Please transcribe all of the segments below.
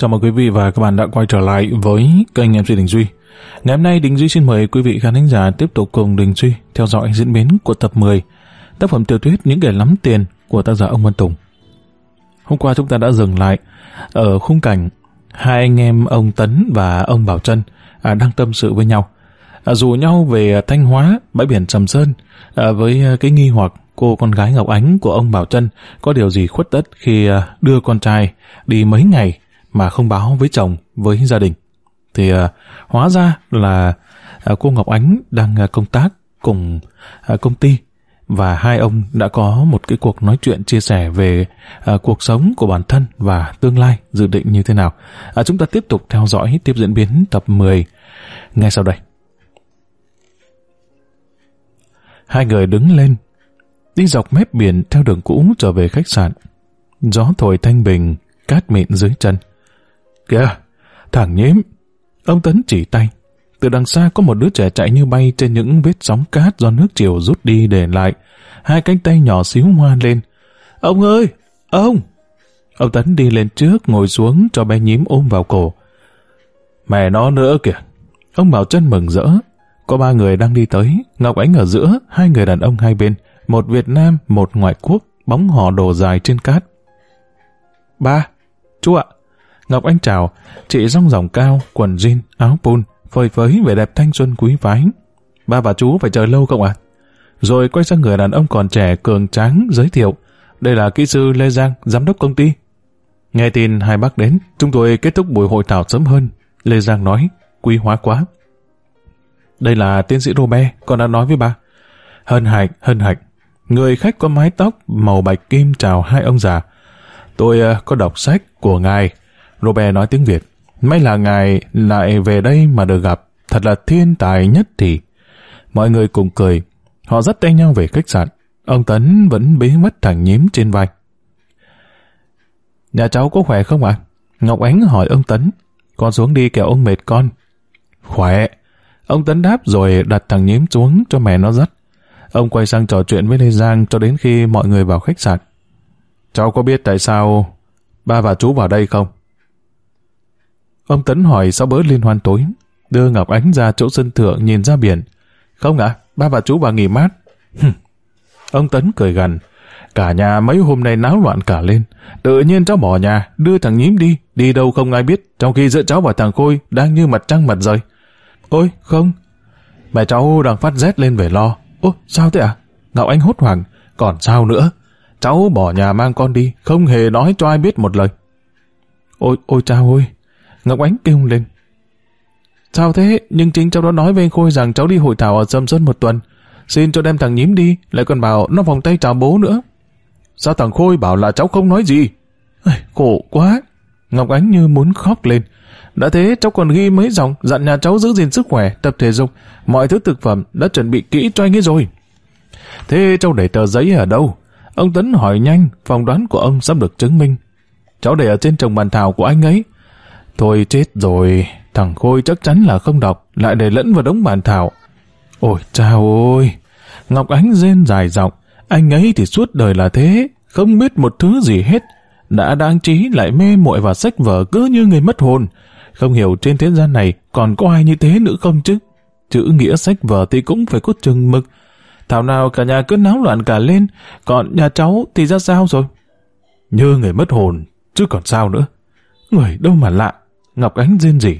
Chào mừng quý vị và các bạn đã quay trở lại với kênh MC Đình Duy. Ngày hôm nay Đình Duy xin mời quý vị khán thính giả tiếp tục cùng Đình Duy theo dõi diễn biến của tập 10 tác phẩm tiểu thuyết Những kẻ lắm tiền của tác giả ông Văn Tùng. Hôm qua chúng ta đã dừng lại ở khung cảnh hai anh em ông Tấn và ông Bảo Trân à, đang tâm sự với nhau. À, rủ nhau về Thanh Hóa, bãi biển Sầm Sơn à, với cái nghi hoặc cô con gái Ngọc Ánh của ông Bảo Trân có điều gì khuất tất khi à, đưa con trai đi mấy ngày mà không báo với chồng, với gia đình. Thì uh, hóa ra là uh, cô Ngọc Ánh đang uh, công tác cùng uh, công ty và hai ông đã có một cái cuộc nói chuyện chia sẻ về uh, cuộc sống của bản thân và tương lai dự định như thế nào. Uh, chúng ta tiếp tục theo dõi tiếp diễn biến tập 10 ngay sau đây. Hai người đứng lên, đi dọc mép biển theo đường cũ trở về khách sạn. Gió thổi thanh bình, cát mịn dưới chân. Kìa, thằng nhím. Ông Tấn chỉ tay. Từ đằng xa có một đứa trẻ chạy như bay trên những vết sóng cát do nước chiều rút đi để lại. Hai cánh tay nhỏ xíu hoa lên. Ông ơi! Ông! Ông Tấn đi lên trước, ngồi xuống cho bé nhím ôm vào cổ. Mẹ nó nữa kìa. Ông Bảo chân mừng rỡ. Có ba người đang đi tới, Ngọc Ánh ở giữa, hai người đàn ông hai bên, một Việt Nam, một ngoại quốc, bóng họ đồ dài trên cát. Ba, chú ạ, Ngọc Anh chào, chị rong ròng cao, quần jean, áo pun, phơi phới vẻ đẹp thanh xuân quý phái. Ba và chú phải chờ lâu không ạ? Rồi quay sang người đàn ông còn trẻ cường tráng giới thiệu. Đây là kỹ sư Lê Giang, giám đốc công ty. Nghe tin hai bác đến, chúng tôi kết thúc buổi hội thảo sớm hơn. Lê Giang nói, quý hóa quá. Đây là tiến sĩ Robert, con đã nói với ba. Hân hạnh, hân hạnh. Người khách có mái tóc màu bạch kim chào hai ông già. Tôi uh, có đọc sách của ngài Robert nói tiếng Việt. May là ngài lại về đây mà được gặp. Thật là thiên tài nhất thì. Mọi người cùng cười. Họ dắt tay nhau về khách sạn. Ông Tấn vẫn bí mất thằng nhím trên vai. Nhà cháu có khỏe không ạ? Ngọc Ánh hỏi ông Tấn. Con xuống đi kẻo ông mệt con. Khỏe. Ông Tấn đáp rồi đặt thằng nhím xuống cho mẹ nó dắt. Ông quay sang trò chuyện với Lê Giang cho đến khi mọi người vào khách sạn. Cháu có biết tại sao ba và chú vào đây không? Ông Tấn hỏi sau bữa liên hoan tối, đưa Ngọc Ánh ra chỗ sân thượng nhìn ra biển. Không ạ, ba và chú vào nghỉ mát. ông Tấn cười gằn, cả nhà mấy hôm nay náo loạn cả lên. Tự nhiên cháu bỏ nhà, đưa thằng nhím đi, đi đâu không ai biết, trong khi giữa cháu và thằng Khôi đang như mặt trăng mặt rời. Ôi, không. Mẹ cháu đang phát rét lên về lo. Ô, sao thế à? Ngọc Ánh hốt hoảng, còn sao nữa? Cháu bỏ nhà mang con đi, không hề nói cho ai biết một lời. Ôi, ôi cha ơi, Ngọc Ánh kêu lên. Sao thế? Nhưng chính cháu đó nói với anh Khôi rằng cháu đi hội thảo ở Sâm Sơn một tuần. Xin cho đem thằng nhím đi, lại còn bảo nó vòng tay chào bố nữa. Sao thằng Khôi bảo là cháu không nói gì? Ây, khổ quá. Ngọc Ánh như muốn khóc lên. Đã thế cháu còn ghi mấy dòng dặn nhà cháu giữ gìn sức khỏe, tập thể dục, mọi thứ thực phẩm đã chuẩn bị kỹ cho anh ấy rồi. Thế cháu để tờ giấy ở đâu? Ông Tấn hỏi nhanh, phỏng đoán của ông sắp được chứng minh. Cháu để ở trên trồng bàn thảo của anh ấy. Thôi chết rồi, thằng Khôi chắc chắn là không đọc, lại để lẫn vào đống bàn thảo. Ôi chào ôi! Ngọc Ánh rên dài giọng, anh ấy thì suốt đời là thế, không biết một thứ gì hết. Đã đáng trí lại mê muội vào sách vở cứ như người mất hồn. Không hiểu trên thế gian này còn có ai như thế nữa không chứ? Chữ nghĩa sách vở thì cũng phải có chừng mực. Thảo nào cả nhà cứ náo loạn cả lên, còn nhà cháu thì ra sao rồi? Như người mất hồn, chứ còn sao nữa. Người đâu mà lạ, Ngọc Ánh rên rỉ.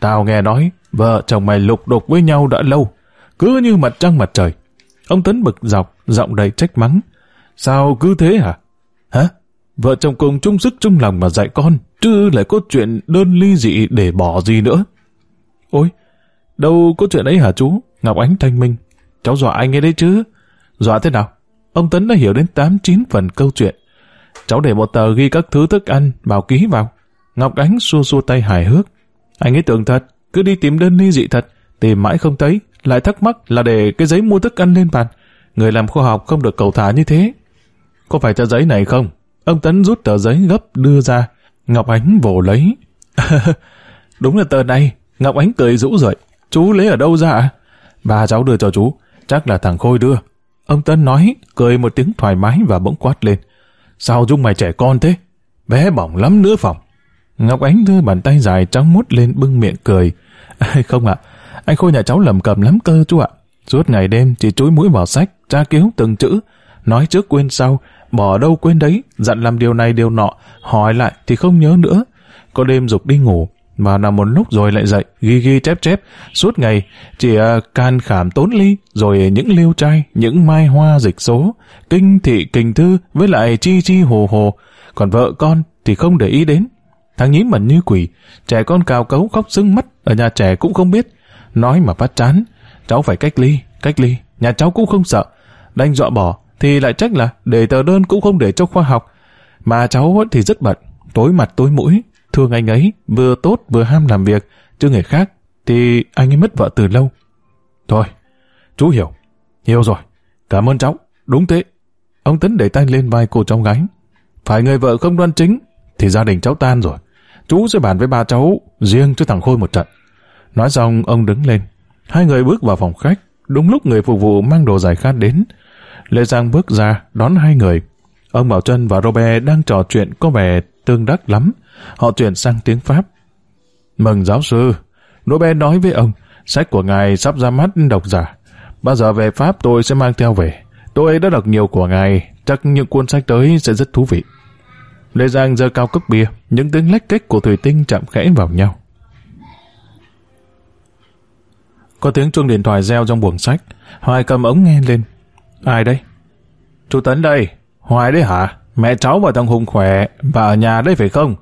Tao nghe nói, vợ chồng mày lục đục với nhau đã lâu, cứ như mặt trăng mặt trời. Ông Tấn bực dọc, giọng đầy trách mắng. Sao cứ thế hả? Hả? Vợ chồng cùng chung sức chung lòng mà dạy con, chứ lại có chuyện đơn ly dị để bỏ gì nữa. Ôi, đâu có chuyện ấy hả chú? Ngọc Ánh thanh minh. Cháu dọa anh ấy đấy chứ. Dọa thế nào? Ông Tấn đã hiểu đến 8-9 phần câu chuyện. Cháu để một tờ ghi các thứ thức ăn, bảo ký vào. Ngọc Ánh xua xua tay hài hước. Anh ấy tưởng thật, cứ đi tìm đơn ly dị thật, tìm mãi không thấy, lại thắc mắc là để cái giấy mua thức ăn lên bàn. Người làm khoa học không được cầu thả như thế. Có phải tờ giấy này không? Ông Tấn rút tờ giấy gấp đưa ra. Ngọc Ánh vồ lấy. Đúng là tờ này. Ngọc Ánh cười rũ rượi. Chú lấy ở đâu ra ạ? Bà cháu đưa cho chú. Chắc là thằng Khôi đưa. Ông Tấn nói, cười một tiếng thoải mái và bỗng quát lên. Sao Dung mày trẻ con thế? Bé bỏng lắm nữa phòng. Ngọc Ánh đưa bàn tay dài trắng mút lên bưng miệng cười. không ạ, anh Khôi nhà cháu lầm cầm lắm cơ chú ạ. Suốt ngày đêm chỉ chúi mũi vào sách, tra cứu từng chữ. Nói trước quên sau, bỏ đâu quên đấy, dặn làm điều này điều nọ, hỏi lại thì không nhớ nữa. Có đêm dục đi ngủ, mà nằm một lúc rồi lại dậy, ghi ghi chép chép, suốt ngày chỉ uh, can khảm tốn ly, rồi những liêu trai, những mai hoa dịch số, kinh thị kình thư với lại chi chi hồ hồ, còn vợ con thì không để ý đến. Thằng nhím mẩn như quỷ, trẻ con cào cấu khóc sưng mắt, ở nhà trẻ cũng không biết. Nói mà phát chán, cháu phải cách ly, cách ly, nhà cháu cũng không sợ. Đành dọa bỏ, thì lại trách là để tờ đơn cũng không để cho khoa học. Mà cháu thì rất bận, tối mặt tối mũi, thương anh ấy, vừa tốt vừa ham làm việc, chứ người khác thì anh ấy mất vợ từ lâu. Thôi, chú hiểu, hiểu rồi, cảm ơn cháu, đúng thế. Ông Tấn để tay lên vai cô cháu gái. Phải người vợ không đoan chính, thì gia đình cháu tan rồi. Chú sẽ bàn với ba cháu riêng cho thằng Khôi một trận. Nói xong, ông đứng lên. Hai người bước vào phòng khách. Đúng lúc người phục vụ mang đồ giải khát đến. Lê Giang bước ra, đón hai người. Ông Bảo Trân và Robert đang trò chuyện có vẻ tương đắc lắm. Họ chuyển sang tiếng Pháp. Mừng giáo sư. Robert nói với ông, sách của ngài sắp ra mắt độc giả. Bao giờ về Pháp tôi sẽ mang theo về. Tôi đã đọc nhiều của ngài, chắc những cuốn sách tới sẽ rất thú vị. Lê Giang giơ cao cốc bia, những tiếng lách cách của thủy tinh chạm khẽ vào nhau. Có tiếng chuông điện thoại reo trong buồng sách, Hoài cầm ống nghe lên. Ai đây? Chú Tấn đây. Hoài đấy hả? Mẹ cháu và thằng Hùng khỏe, và ở nhà đấy phải không?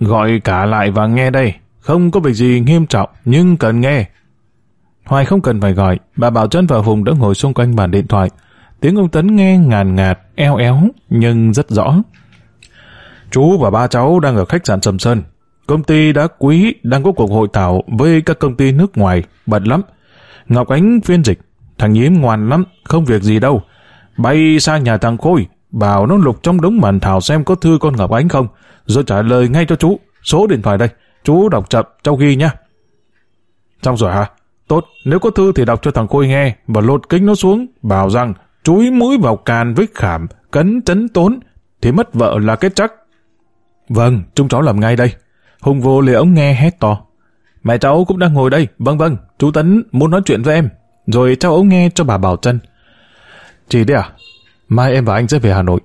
Gọi cả lại và nghe đây. Không có việc gì nghiêm trọng, nhưng cần nghe. Hoài không cần phải gọi, bà Bảo Trân và Hùng đã ngồi xung quanh bàn điện thoại. Tiếng ông Tấn nghe ngàn ngạt, eo éo, nhưng rất rõ. Chú và ba cháu đang ở khách sạn Sầm Sơn. Công ty đã quý đang có cuộc hội thảo với các công ty nước ngoài, bận lắm. Ngọc Ánh phiên dịch, thằng nhím ngoan lắm, không việc gì đâu. Bay sang nhà thằng Khôi, bảo nó lục trong đống bản thảo xem có thư con Ngọc Ánh không, rồi trả lời ngay cho chú. Số điện thoại đây, chú đọc chậm, cháu ghi nhá. Xong rồi hả? Tốt, nếu có thư thì đọc cho thằng Khôi nghe và lột kính nó xuống, bảo rằng chúi mũi vào càn với khảm, cấn chấn tốn, thì mất vợ là cái chắc. Vâng, chúng cháu làm ngay đây. Hùng vô lìa ống nghe hét to. Mẹ cháu cũng đang ngồi đây. Vâng vâng, chú Tấn muốn nói chuyện với em. Rồi cháu ống nghe cho bà Bảo Trân. Chị đấy à? Mai em và anh sẽ về Hà Nội.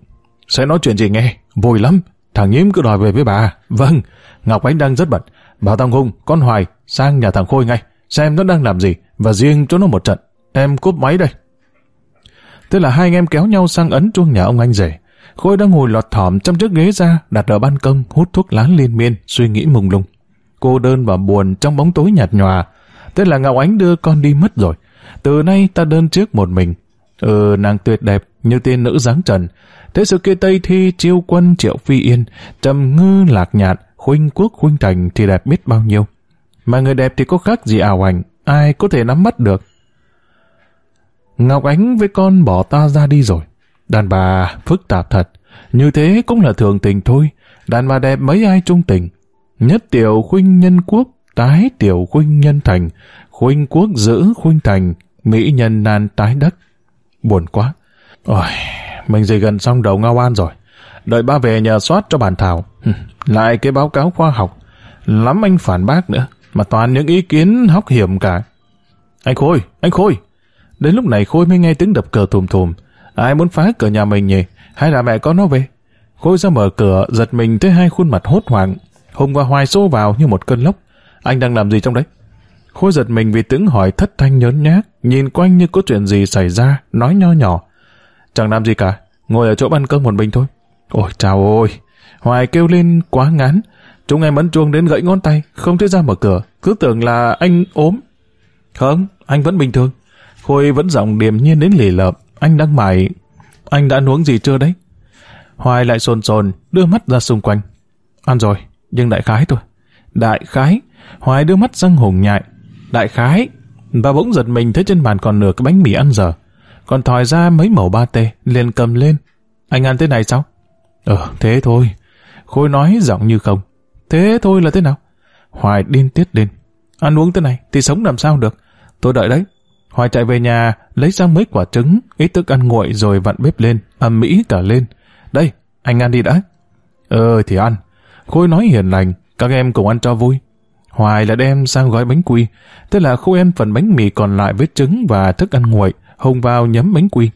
Sẽ nói chuyện gì nghe? Vui lắm. Thằng Nhiếm cứ đòi về với bà. Vâng, Ngọc Ánh đang rất bận. Bảo thằng Hùng, con Hoài, sang nhà thằng Khôi ngay. Xem nó đang làm gì. Và riêng cho nó một trận. Em cúp máy đây. Thế là hai anh em kéo nhau sang ấn chuông nhà ông anh rể. Khôi đang ngồi lọt thỏm trong chiếc ghế ra, đặt ở ban công, hút thuốc lá liên miên, suy nghĩ mùng lung. Cô đơn và buồn trong bóng tối nhạt nhòa. Thế là Ngọc Ánh đưa con đi mất rồi. Từ nay ta đơn trước một mình. Ừ, nàng tuyệt đẹp, như tiên nữ dáng trần. Thế sự kia Tây Thi, Chiêu Quân, Triệu Phi Yên, Trầm Ngư, Lạc Nhạt, Khuynh Quốc, Khuynh Thành thì đẹp biết bao nhiêu. Mà người đẹp thì có khác gì ảo ảnh, ai có thể nắm bắt được. Ngọc Ánh với con bỏ ta ra đi rồi. Đàn bà phức tạp thật, như thế cũng là thường tình thôi, đàn bà đẹp mấy ai trung tình. Nhất tiểu khuynh nhân quốc, tái tiểu khuynh nhân thành, khuynh quốc giữ khuynh thành, mỹ nhân nan tái đất. Buồn quá. Ôi, mình gì gần xong đầu ngao an rồi. Đợi ba về nhờ soát cho bản thảo. Lại cái báo cáo khoa học. Lắm anh phản bác nữa, mà toàn những ý kiến hóc hiểm cả. Anh Khôi, anh Khôi. Đến lúc này Khôi mới nghe tiếng đập cờ thùm thùm. Ai muốn phá cửa nhà mình nhỉ? Hay là mẹ con nó về? Khôi ra mở cửa, giật mình thấy hai khuôn mặt hốt hoảng. Hùng và Hoài xô vào như một cơn lốc. Anh đang làm gì trong đấy? Khôi giật mình vì tiếng hỏi thất thanh nhớn nhác, nhìn quanh như có chuyện gì xảy ra, nói nho nhỏ. Chẳng làm gì cả, ngồi ở chỗ ban công một mình thôi. Ôi chào ôi! Hoài kêu lên quá ngán. Chúng em ấn chuông đến gãy ngón tay, không thấy ra mở cửa, cứ tưởng là anh ốm. Không, anh vẫn bình thường. Khôi vẫn giọng điềm nhiên đến lì lợm, anh đang mải... Anh đã ăn uống gì chưa đấy? Hoài lại sồn sồn, đưa mắt ra xung quanh. Ăn rồi, nhưng đại khái thôi. Đại khái? Hoài đưa mắt răng hùng nhại. Đại khái? Và bỗng giật mình thấy trên bàn còn nửa cái bánh mì ăn giờ. Còn thòi ra mấy mẩu ba tê, liền cầm lên. Anh ăn thế này sao? Ờ, thế thôi. Khôi nói giọng như không. Thế thôi là thế nào? Hoài điên tiết lên. Ăn uống thế này thì sống làm sao được. Tôi đợi đấy. Hoài chạy về nhà, lấy ra mấy quả trứng, ít thức ăn nguội rồi vặn bếp lên, ầm mỹ cả lên. Đây, anh ăn đi đã. Ờ thì ăn. Khôi nói hiền lành, các em cùng ăn cho vui. Hoài là đem sang gói bánh quy, tức là khôi em phần bánh mì còn lại với trứng và thức ăn nguội, Hùng vào nhấm bánh quy.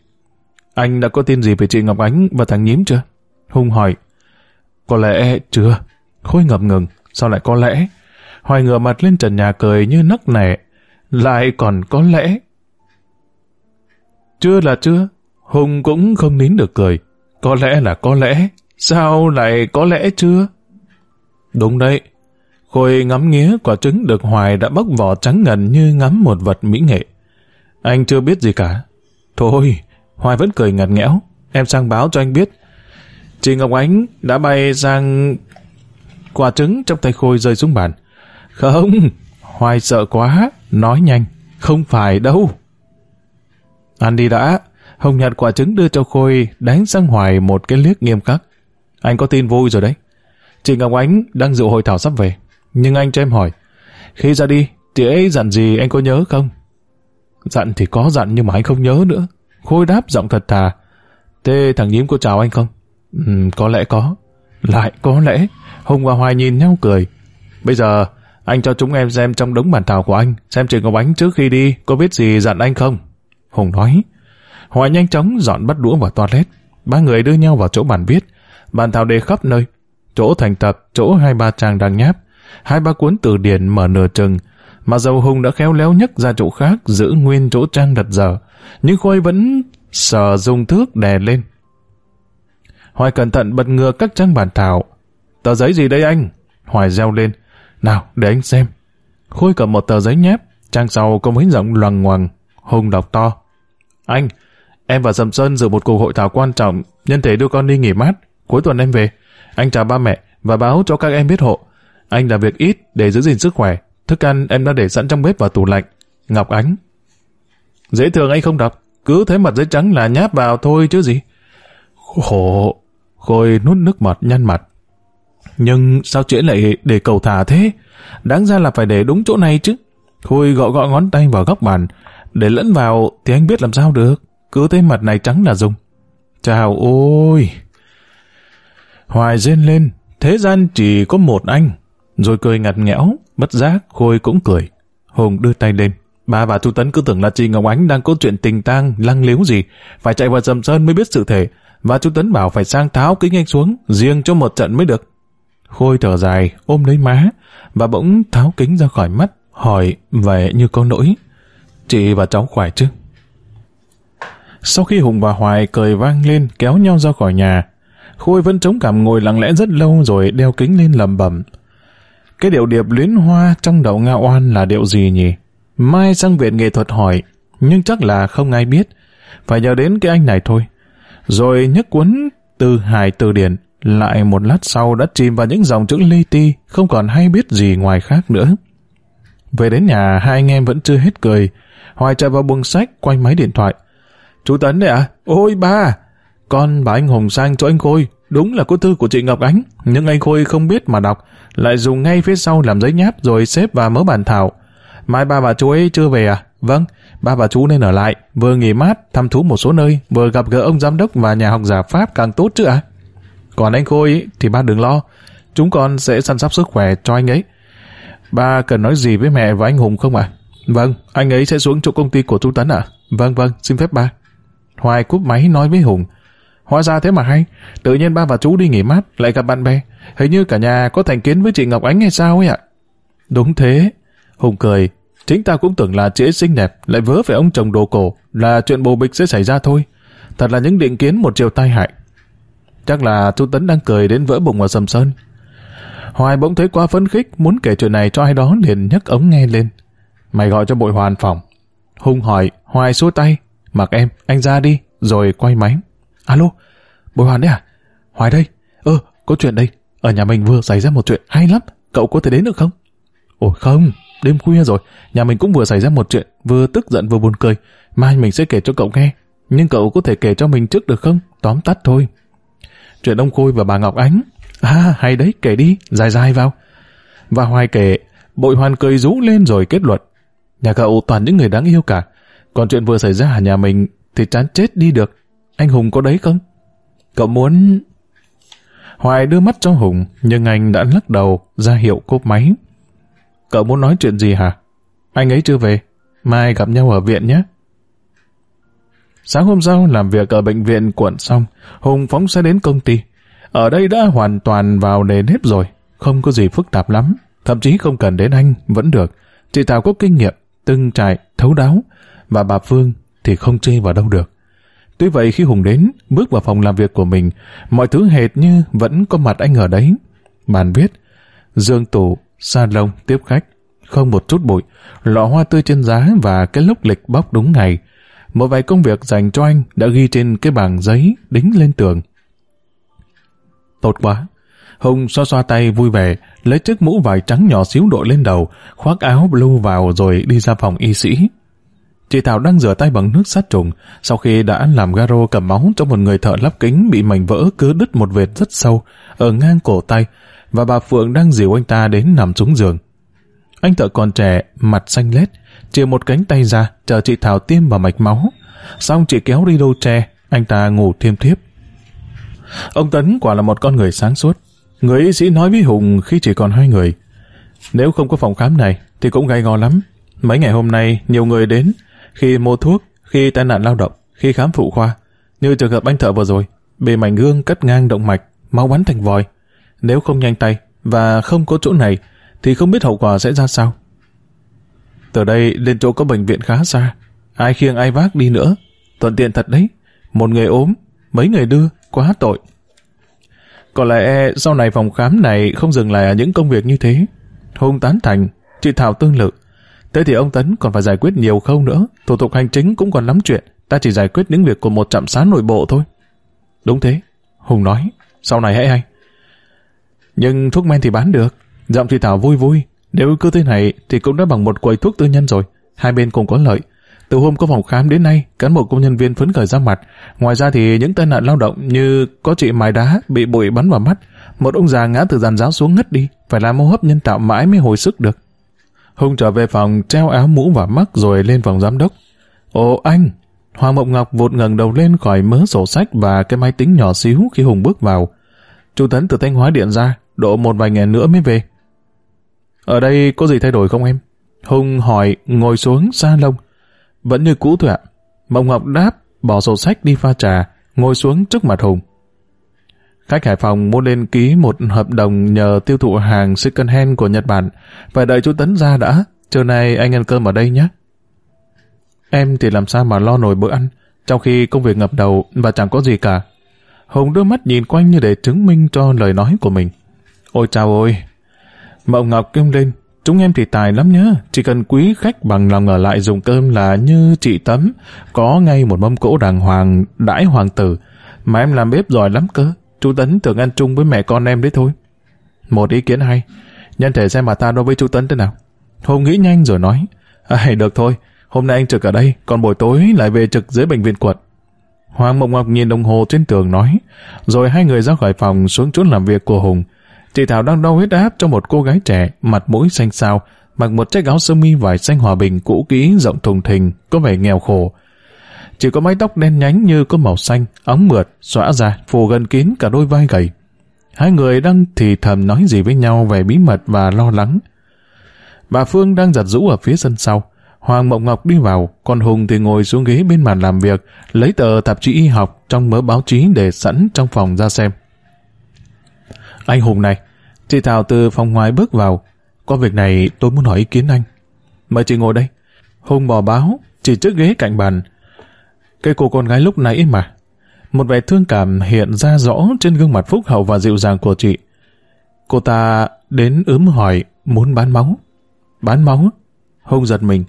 Anh đã có tin gì về chị Ngọc Ánh và thằng Nhím chưa? Hùng hỏi. Có lẽ chưa. Khôi ngập ngừng, sao lại có lẽ? Hoài ngửa mặt lên trần nhà cười như nấc nẻ. Lại còn có lẽ. Chưa là chưa. Hùng cũng không nín được cười. Có lẽ là có lẽ. Sao lại có lẽ chưa? Đúng đấy. Khôi ngắm nghía quả trứng được Hoài đã bóc vỏ trắng ngần như ngắm một vật mỹ nghệ. Anh chưa biết gì cả. Thôi, Hoài vẫn cười ngặt nghẽo. Em sang báo cho anh biết. Chị Ngọc Ánh đã bay sang quả trứng trong tay Khôi rơi xuống bàn. Không, Hoài sợ quá, nói nhanh. Không phải đâu. Ăn đi đã. Hồng nhặt quả trứng đưa cho Khôi, đánh sang Hoài một cái liếc nghiêm khắc. Anh có tin vui rồi đấy. Chị Ngọc Ánh đang dự hội thảo sắp về. Nhưng anh cho em hỏi, khi ra đi, chị ấy dặn gì anh có nhớ không? Dặn thì có dặn nhưng mà anh không nhớ nữa. Khôi đáp giọng thật thà. Thế thằng nhím có chào anh không? Ừ, có lẽ có. Lại có lẽ. Hùng và Hoài nhìn nhau cười. Bây giờ, anh cho chúng em xem trong đống bản thảo của anh, xem chị Ngọc Ánh trước khi đi có biết gì dặn anh không? Hùng nói. Hoài nhanh chóng dọn bắt đũa vào toilet. Ba người đưa nhau vào chỗ bàn viết. bàn thảo đề khắp nơi. Chỗ thành tập, chỗ hai ba trang đang nháp. Hai ba cuốn từ điển mở nửa chừng. Mà dầu Hùng đã khéo léo nhấc ra chỗ khác giữ nguyên chỗ trang đặt giờ. Nhưng Khôi vẫn sờ dùng thước đè lên. Hoài cẩn thận bật ngừa các trang bản thảo. Tờ giấy gì đây anh? Hoài reo lên. Nào, để anh xem. Khôi cầm một tờ giấy nháp, trang sau có mấy giọng loằng ngoằng. Hùng đọc to. Anh, em và Sầm Sơn dự một cuộc hội thảo quan trọng, nhân thể đưa con đi nghỉ mát. Cuối tuần em về. Anh chào ba mẹ và báo cho các em biết hộ. Anh làm việc ít để giữ gìn sức khỏe. Thức ăn em đã để sẵn trong bếp và tủ lạnh. Ngọc Ánh. Dễ thường anh không đọc. Cứ thấy mặt giấy trắng là nháp vào thôi chứ gì. Khổ. Khôi nuốt nước mọt nhăn mặt. Nhưng sao chuyện lại để cầu thả thế? Đáng ra là phải để đúng chỗ này chứ. Khôi gõ gõ ngón tay vào góc bàn. Để lẫn vào thì anh biết làm sao được. Cứ thấy mặt này trắng là dùng. Chào ôi! Hoài rên lên. Thế gian chỉ có một anh. Rồi cười ngặt nghẽo. Bất giác Khôi cũng cười. Hùng đưa tay lên. Bà và Thu Tấn cứ tưởng là chị Ngọc Ánh đang có chuyện tình tang lăng liếu gì. Phải chạy vào dầm sơn mới biết sự thể. Và chú Tấn bảo phải sang tháo kính anh xuống, riêng cho một trận mới được. Khôi thở dài, ôm lấy má, và bỗng tháo kính ra khỏi mắt, hỏi về như có nỗi. Chị và cháu khỏe chứ? Sau khi Hùng và Hoài cười vang lên kéo nhau ra khỏi nhà, Khôi vẫn chống cảm ngồi lặng lẽ rất lâu rồi đeo kính lên lầm bẩm. Cái điệu điệp luyến hoa trong đầu Nga Oan là điệu gì nhỉ? Mai sang viện nghệ thuật hỏi, nhưng chắc là không ai biết. Phải nhờ đến cái anh này thôi. Rồi nhấc cuốn từ hài từ điển, lại một lát sau đã chìm vào những dòng chữ li ti, không còn hay biết gì ngoài khác nữa. Về đến nhà, hai anh em vẫn chưa hết cười. Hoài chạy vào buồng sách, quay máy điện thoại. Chú Tấn đấy à? Ôi ba! Con bà anh Hùng sang cho anh Khôi. Đúng là có thư của chị Ngọc Ánh, nhưng anh Khôi không biết mà đọc, lại dùng ngay phía sau làm giấy nháp rồi xếp vào mớ bàn thảo. Mai ba bà chú ấy chưa về à? Vâng, ba bà chú nên ở lại, vừa nghỉ mát, thăm thú một số nơi, vừa gặp gỡ ông giám đốc và nhà học giả Pháp càng tốt chứ ạ. Còn anh Khôi ấy, thì ba đừng lo, chúng con sẽ săn sóc sức khỏe cho anh ấy. Ba cần nói gì với mẹ và anh Hùng không ạ? Vâng, anh ấy sẽ xuống chỗ công ty của chú Tấn ạ. Vâng vâng, xin phép ba. Hoài cúp máy nói với Hùng. Hóa ra thế mà hay, tự nhiên ba và chú đi nghỉ mát, lại gặp bạn bè. Hình như cả nhà có thành kiến với chị Ngọc Ánh hay sao ấy ạ? Đúng thế. Hùng cười, chính ta cũng tưởng là chị ấy xinh đẹp, lại vớ phải ông chồng đồ cổ, là chuyện bồ bịch sẽ xảy ra thôi. Thật là những định kiến một chiều tai hại. Chắc là chú Tấn đang cười đến vỡ bụng ở sầm sơn. Hoài bỗng thấy quá phấn khích, muốn kể chuyện này cho ai đó liền nhấc ống nghe lên. Mày gọi cho bội hoàn phòng. Hùng hỏi, Hoài xua tay. Mặc em, anh ra đi, rồi quay máy. Alo, bội hoàn đấy à? Hoài đây. Ơ, có chuyện đây. Ở nhà mình vừa xảy ra một chuyện hay lắm. Cậu có thể đến được không? Ôi không, đêm khuya rồi. Nhà mình cũng vừa xảy ra một chuyện, vừa tức giận vừa buồn cười. Mai mình sẽ kể cho cậu nghe. Nhưng cậu có thể kể cho mình trước được không? Tóm tắt thôi. Chuyện ông Khôi và bà Ngọc Ánh. À, hay đấy, kể đi, dài dài vào. Và Hoài kể, bội hoàn cười rú lên rồi kết luận. Nhà cậu toàn những người đáng yêu cả. Còn chuyện vừa xảy ra ở nhà mình thì chán chết đi được. Anh Hùng có đấy không? Cậu muốn... Hoài đưa mắt cho Hùng, nhưng anh đã lắc đầu ra hiệu cốp máy. Cậu muốn nói chuyện gì hả? Anh ấy chưa về. Mai gặp nhau ở viện nhé. Sáng hôm sau làm việc ở bệnh viện quận xong, Hùng phóng xe đến công ty. Ở đây đã hoàn toàn vào nề nếp rồi, không có gì phức tạp lắm. Thậm chí không cần đến anh, vẫn được. Chị Thảo có kinh nghiệm, từng trải, thấu đáo, và bà Phương thì không chê vào đâu được. Tuy vậy khi Hùng đến, bước vào phòng làm việc của mình, mọi thứ hệt như vẫn có mặt anh ở đấy. Bàn viết, dương tủ, salon tiếp khách, không một chút bụi, lọ hoa tươi trên giá và cái lúc lịch bóc đúng ngày. Một vài công việc dành cho anh đã ghi trên cái bảng giấy đính lên tường. Tốt quá. Hùng xoa xoa tay vui vẻ, lấy chiếc mũ vải trắng nhỏ xíu đội lên đầu, khoác áo blue vào rồi đi ra phòng y sĩ. Chị Thảo đang rửa tay bằng nước sát trùng, sau khi đã làm garo cầm máu cho một người thợ lắp kính bị mảnh vỡ cứ đứt một vệt rất sâu ở ngang cổ tay, và bà Phượng đang dìu anh ta đến nằm xuống giường. Anh thợ còn trẻ, mặt xanh lét, chia một cánh tay ra, chờ chị Thảo tiêm vào mạch máu. Xong chị kéo đi đô tre, anh ta ngủ thiêm thiếp. Ông Tấn quả là một con người sáng suốt. Người y sĩ nói với Hùng khi chỉ còn hai người. Nếu không có phòng khám này, thì cũng gai go lắm. Mấy ngày hôm nay, nhiều người đến, khi mua thuốc, khi tai nạn lao động, khi khám phụ khoa. Như trường hợp anh thợ vừa rồi, bề mảnh gương cắt ngang động mạch, máu bắn thành vòi. Nếu không nhanh tay, và không có chỗ này, thì không biết hậu quả sẽ ra sao. Từ đây lên chỗ có bệnh viện khá xa, ai khiêng ai vác đi nữa, thuận tiện thật đấy. Một người ốm, mấy người đưa, quá tội. Có lẽ sau này phòng khám này không dừng lại ở những công việc như thế. Hùng tán thành, chị Thảo tương lực. Thế thì ông Tấn còn phải giải quyết nhiều khâu nữa, thủ tục hành chính cũng còn lắm chuyện, ta chỉ giải quyết những việc của một trạm xá nội bộ thôi. Đúng thế, Hùng nói, sau này hãy hay. Nhưng thuốc men thì bán được, giọng chị Thảo vui vui, nếu cứ thế này thì cũng đã bằng một quầy thuốc tư nhân rồi, hai bên cùng có lợi. Từ hôm có phòng khám đến nay, cán bộ công nhân viên phấn khởi ra mặt. Ngoài ra thì những tai nạn lao động như có chị mài đá bị bụi bắn vào mắt, một ông già ngã từ giàn giáo xuống ngất đi, phải làm hô hấp nhân tạo mãi mới hồi sức được. Hùng trở về phòng treo áo mũ và mắt rồi lên phòng giám đốc. Ồ anh! Hoàng Mộng Ngọc vụt ngẩng đầu lên khỏi mớ sổ sách và cái máy tính nhỏ xíu khi Hùng bước vào. Chú Tấn từ Thanh Hóa điện ra, độ một vài ngày nữa mới về. Ở đây có gì thay đổi không em? Hùng hỏi ngồi xuống xa lông. Vẫn như cũ thôi ạ. Mộng Ngọc đáp, bỏ sổ sách đi pha trà, ngồi xuống trước mặt Hùng. Khách Hải Phòng mua lên ký một hợp đồng nhờ tiêu thụ hàng second hand của Nhật Bản. Phải đợi chú Tấn ra đã. Trưa nay anh ăn cơm ở đây nhé. Em thì làm sao mà lo nổi bữa ăn, trong khi công việc ngập đầu và chẳng có gì cả. Hùng đưa mắt nhìn quanh như để chứng minh cho lời nói của mình. Ôi chào ôi! Mộng Ngọc kêu lên, chúng em thì tài lắm nhá, chỉ cần quý khách bằng lòng ở lại dùng cơm là như chị Tấm, có ngay một mâm cỗ đàng hoàng, đãi hoàng tử, mà em làm bếp giỏi lắm cơ. Chú Tấn tưởng ăn chung với mẹ con em đấy thôi. Một ý kiến hay. Nhân thể xem mà ta đối với chú Tấn thế nào. Hùng nghĩ nhanh rồi nói. À, được thôi. Hôm nay anh trực ở đây, còn buổi tối lại về trực dưới bệnh viện quận. Hoàng Mộng Ngọc nhìn đồng hồ trên tường nói. Rồi hai người ra khỏi phòng xuống chỗ làm việc của Hùng. Chị Thảo đang đau huyết áp cho một cô gái trẻ, mặt mũi xanh xao, mặc một chiếc áo sơ mi vải xanh hòa bình cũ kỹ rộng thùng thình, có vẻ nghèo khổ. Chỉ có mái tóc đen nhánh như có màu xanh, óng mượt, xõa ra, phủ gần kín cả đôi vai gầy. Hai người đang thì thầm nói gì với nhau về bí mật và lo lắng. Bà Phương đang giặt rũ ở phía sân sau. Hoàng Mộng Ngọc đi vào, còn Hùng thì ngồi xuống ghế bên bàn làm việc, lấy tờ tạp chí y học trong mớ báo chí để sẵn trong phòng ra xem. Anh Hùng này, chị Thảo từ phòng ngoài bước vào. Có việc này tôi muốn hỏi ý kiến anh. Mời chị ngồi đây. Hùng bỏ báo, chỉ trước ghế cạnh bàn, cái cô con gái lúc nãy mà. Một vẻ thương cảm hiện ra rõ trên gương mặt phúc hậu và dịu dàng của chị. Cô ta đến ướm hỏi muốn bán máu. Bán máu? Hùng giật mình.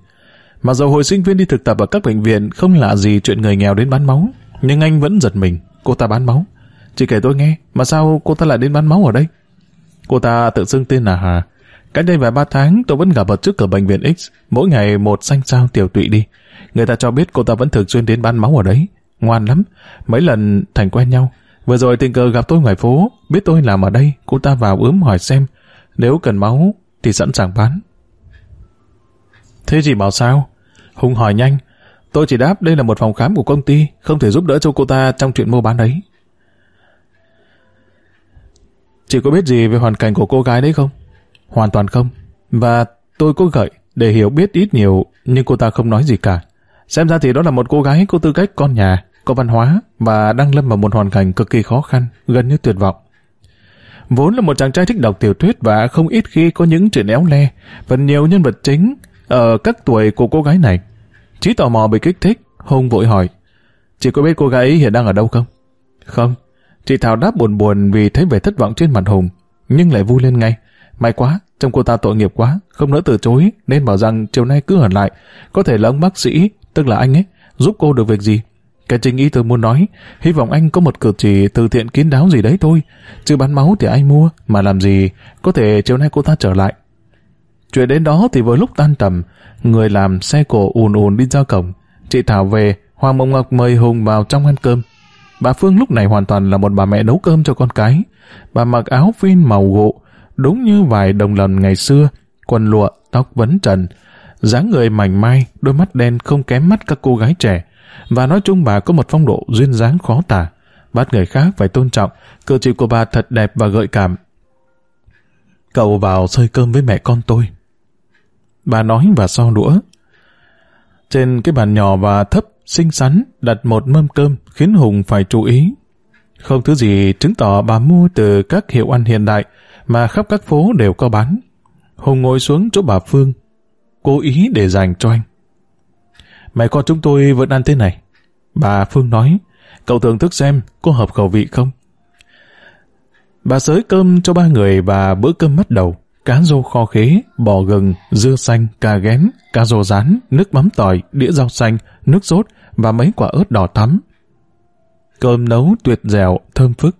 Mặc dù hồi sinh viên đi thực tập ở các bệnh viện không lạ gì chuyện người nghèo đến bán máu, nhưng anh vẫn giật mình. Cô ta bán máu. Chị kể tôi nghe, mà sao cô ta lại đến bán máu ở đây? Cô ta tự xưng tên là Hà. Cách đây vài ba tháng tôi vẫn gặp ở trước cửa bệnh viện X, mỗi ngày một xanh sao tiểu tụy đi. Người ta cho biết cô ta vẫn thường xuyên đến bán máu ở đấy. Ngoan lắm. Mấy lần thành quen nhau. Vừa rồi tình cờ gặp tôi ngoài phố, biết tôi làm ở đây, cô ta vào ướm hỏi xem. Nếu cần máu, thì sẵn sàng bán. Thế chị bảo sao? Hùng hỏi nhanh. Tôi chỉ đáp đây là một phòng khám của công ty, không thể giúp đỡ cho cô ta trong chuyện mua bán đấy. Chị có biết gì về hoàn cảnh của cô gái đấy không? Hoàn toàn không. Và tôi có gợi để hiểu biết ít nhiều, nhưng cô ta không nói gì cả. Xem ra thì đó là một cô gái có tư cách con nhà, có văn hóa và đang lâm vào một hoàn cảnh cực kỳ khó khăn, gần như tuyệt vọng. Vốn là một chàng trai thích đọc tiểu thuyết và không ít khi có những chuyện éo le, phần nhiều nhân vật chính ở các tuổi của cô gái này. Chí tò mò bị kích thích, Hùng vội hỏi, chị có biết cô gái ấy hiện đang ở đâu không? Không, chị Thảo đáp buồn buồn vì thấy vẻ thất vọng trên mặt Hùng, nhưng lại vui lên ngay. May quá, trong cô ta tội nghiệp quá, không nỡ từ chối, nên bảo rằng chiều nay cứ ở lại, có thể là ông bác sĩ, tức là anh ấy, giúp cô được việc gì. Cái chính ý tôi muốn nói, hy vọng anh có một cử chỉ từ thiện kín đáo gì đấy thôi. Chứ bán máu thì ai mua, mà làm gì, có thể chiều nay cô ta trở lại. Chuyện đến đó thì vừa lúc tan tầm, người làm xe cổ ùn ùn đi ra cổng. Chị Thảo về, Hoàng Mộng Ngọc mời Hùng vào trong ăn cơm. Bà Phương lúc này hoàn toàn là một bà mẹ nấu cơm cho con cái. Bà mặc áo phin màu gỗ, đúng như vài đồng lần ngày xưa, quần lụa, tóc vấn trần, dáng người mảnh mai, đôi mắt đen không kém mắt các cô gái trẻ. Và nói chung bà có một phong độ duyên dáng khó tả. Bắt người khác phải tôn trọng, cử chỉ của bà thật đẹp và gợi cảm. Cậu vào xơi cơm với mẹ con tôi. Bà nói và so đũa. Trên cái bàn nhỏ và thấp, xinh xắn, đặt một mâm cơm khiến Hùng phải chú ý. Không thứ gì chứng tỏ bà mua từ các hiệu ăn hiện đại mà khắp các phố đều có bán. Hùng ngồi xuống chỗ bà Phương, cố ý để dành cho anh. Mẹ con chúng tôi vẫn ăn thế này. Bà Phương nói, cậu thưởng thức xem có hợp khẩu vị không? Bà sới cơm cho ba người và bữa cơm bắt đầu. Cá rô kho khế, bò gừng, dưa xanh, cà ghém, cá rô rán, nước mắm tỏi, đĩa rau xanh, nước sốt và mấy quả ớt đỏ thắm. Cơm nấu tuyệt dẻo, thơm phức.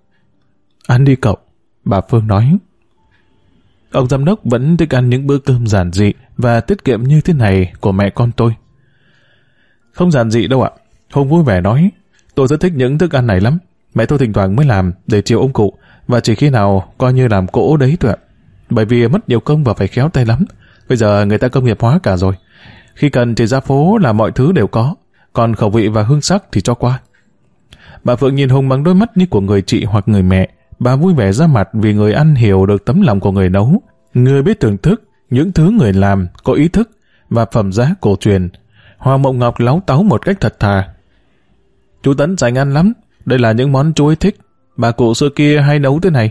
Ăn đi cậu, bà Phương nói. Ông giám đốc vẫn thích ăn những bữa cơm giản dị và tiết kiệm như thế này của mẹ con tôi. Không giản dị đâu ạ. Hùng vui vẻ nói, tôi rất thích những thức ăn này lắm. Mẹ tôi thỉnh thoảng mới làm để chiều ông cụ và chỉ khi nào coi như làm cỗ đấy thôi ạ. Bởi vì mất nhiều công và phải khéo tay lắm. Bây giờ người ta công nghiệp hóa cả rồi. Khi cần thì ra phố là mọi thứ đều có, còn khẩu vị và hương sắc thì cho qua. Bà Phượng nhìn Hùng bằng đôi mắt như của người chị hoặc người mẹ. Bà vui vẻ ra mặt vì người ăn hiểu được tấm lòng của người nấu. Người biết thưởng thức những thứ người làm có ý thức và phẩm giá cổ truyền. Hoa Mộng Ngọc láo táo một cách thật thà. Chú Tấn dành ăn lắm. Đây là những món chú ấy thích. Bà cụ xưa kia hay nấu thế này.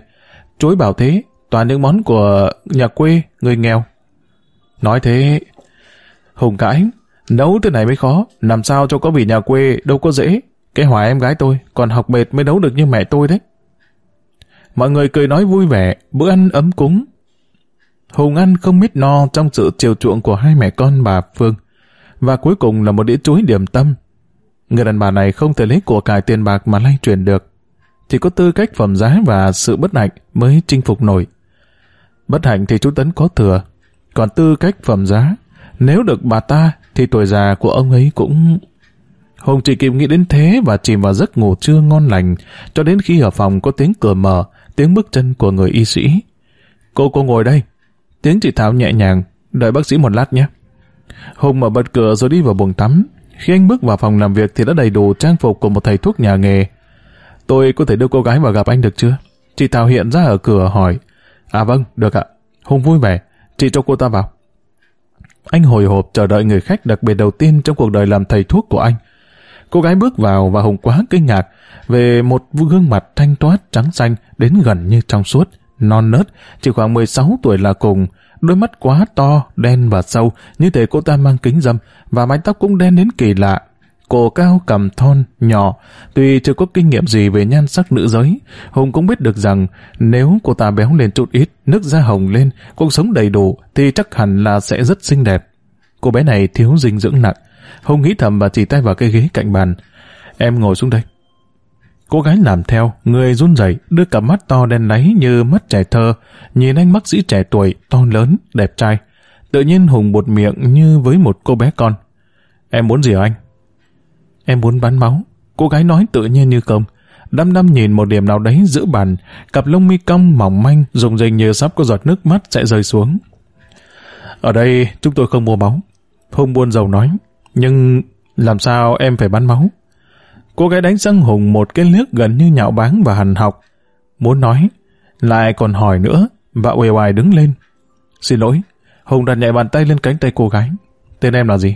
Chú ấy bảo thế, toàn những món của nhà quê, người nghèo. Nói thế, Hùng cãi, nấu thế này mới khó, làm sao cho có vị nhà quê đâu có dễ. Cái hỏa em gái tôi, còn học bệt mới nấu được như mẹ tôi đấy. Mọi người cười nói vui vẻ, bữa ăn ấm cúng. Hùng ăn không biết no trong sự chiều chuộng của hai mẹ con bà Phương. Và cuối cùng là một đĩa chuối điểm tâm. Người đàn bà này không thể lấy của cải tiền bạc mà lay truyền được. Chỉ có tư cách phẩm giá và sự bất hạnh mới chinh phục nổi. Bất hạnh thì chú Tấn có thừa. Còn tư cách phẩm giá, nếu được bà ta thì tuổi già của ông ấy cũng... Hùng chỉ kịp nghĩ đến thế và chìm vào giấc ngủ trưa ngon lành cho đến khi ở phòng có tiếng cửa mở, tiếng bước chân của người y sĩ. Cô cô ngồi đây. Tiếng chị Thảo nhẹ nhàng, đợi bác sĩ một lát nhé. Hùng mở bật cửa rồi đi vào buồng tắm. Khi anh bước vào phòng làm việc thì đã đầy đủ trang phục của một thầy thuốc nhà nghề. Tôi có thể đưa cô gái vào gặp anh được chưa? Chị Thảo hiện ra ở cửa hỏi. À vâng, được ạ. Hùng vui vẻ. Chị cho cô ta vào. Anh hồi hộp chờ đợi người khách đặc biệt đầu tiên trong cuộc đời làm thầy thuốc của anh. Cô gái bước vào và Hùng quá kinh ngạc về một gương mặt thanh toát trắng xanh đến gần như trong suốt, non nớt, chỉ khoảng 16 tuổi là cùng, đôi mắt quá to, đen và sâu, như thể cô ta mang kính dâm, và mái tóc cũng đen đến kỳ lạ. Cổ cao cầm thon, nhỏ, tuy chưa có kinh nghiệm gì về nhan sắc nữ giới, Hùng cũng biết được rằng nếu cô ta béo lên chút ít, nước da hồng lên, cuộc sống đầy đủ, thì chắc hẳn là sẽ rất xinh đẹp. Cô bé này thiếu dinh dưỡng nặng, Hùng nghĩ thầm và chỉ tay vào cái ghế cạnh bàn. Em ngồi xuống đây. Cô gái làm theo, người run rẩy, đưa cặp mắt to đen láy như mắt trẻ thơ, nhìn anh bác sĩ trẻ tuổi, to lớn, đẹp trai. Tự nhiên Hùng bột miệng như với một cô bé con. Em muốn gì anh? Em muốn bán máu. Cô gái nói tự nhiên như không. Đăm đăm nhìn một điểm nào đấy giữa bàn, cặp lông mi cong mỏng manh, rùng rình như sắp có giọt nước mắt sẽ rơi xuống. Ở đây chúng tôi không mua máu. Hùng buôn giàu nói. Nhưng Làm sao em phải bắn máu? Cô gái đánh răng Hùng một cái liếc gần như nhạo báng và hằn học. Muốn nói, lại còn hỏi nữa, và uể oải đứng lên. Xin lỗi, Hùng đặt nhẹ bàn tay lên cánh tay cô gái. Tên em là gì?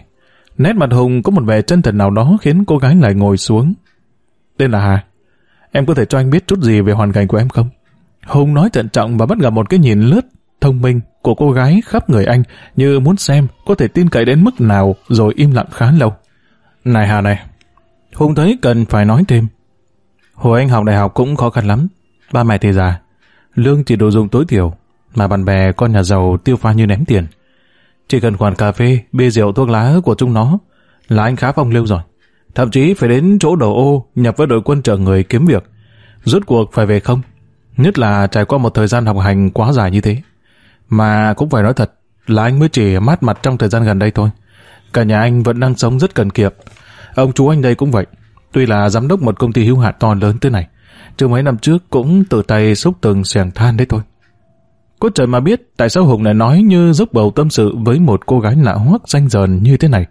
Nét mặt Hùng có một vẻ chân thật nào đó khiến cô gái lại ngồi xuống. Tên là Hà. Em có thể cho anh biết chút gì về hoàn cảnh của em không? Hùng nói thận trọng và bắt gặp một cái nhìn lướt, thông minh của cô gái khắp người anh như muốn xem có thể tin cậy đến mức nào rồi im lặng khá lâu. Này Hà này, Hùng thấy cần phải nói thêm. Hồi anh học đại học cũng khó khăn lắm. Ba mẹ thì già, lương chỉ đủ dùng tối thiểu, mà bạn bè con nhà giàu tiêu pha như ném tiền. Chỉ cần khoản cà phê, bia rượu thuốc lá của chúng nó là anh khá phong lưu rồi. Thậm chí phải đến chỗ đầu ô nhập với đội quân trợ người kiếm việc. Rốt cuộc phải về không? Nhất là trải qua một thời gian học hành quá dài như thế. Mà cũng phải nói thật là anh mới chỉ mát mặt trong thời gian gần đây thôi. Cả nhà anh vẫn đang sống rất cần kiệm. Ông chú anh đây cũng vậy. Tuy là giám đốc một công ty hữu hạn to lớn thế này, chứ mấy năm trước cũng tự tay xúc từng xẻng than đấy thôi. Có trời mà biết tại sao Hùng lại nói như dốc bầu tâm sự với một cô gái lạ hoắc danh dần như thế này.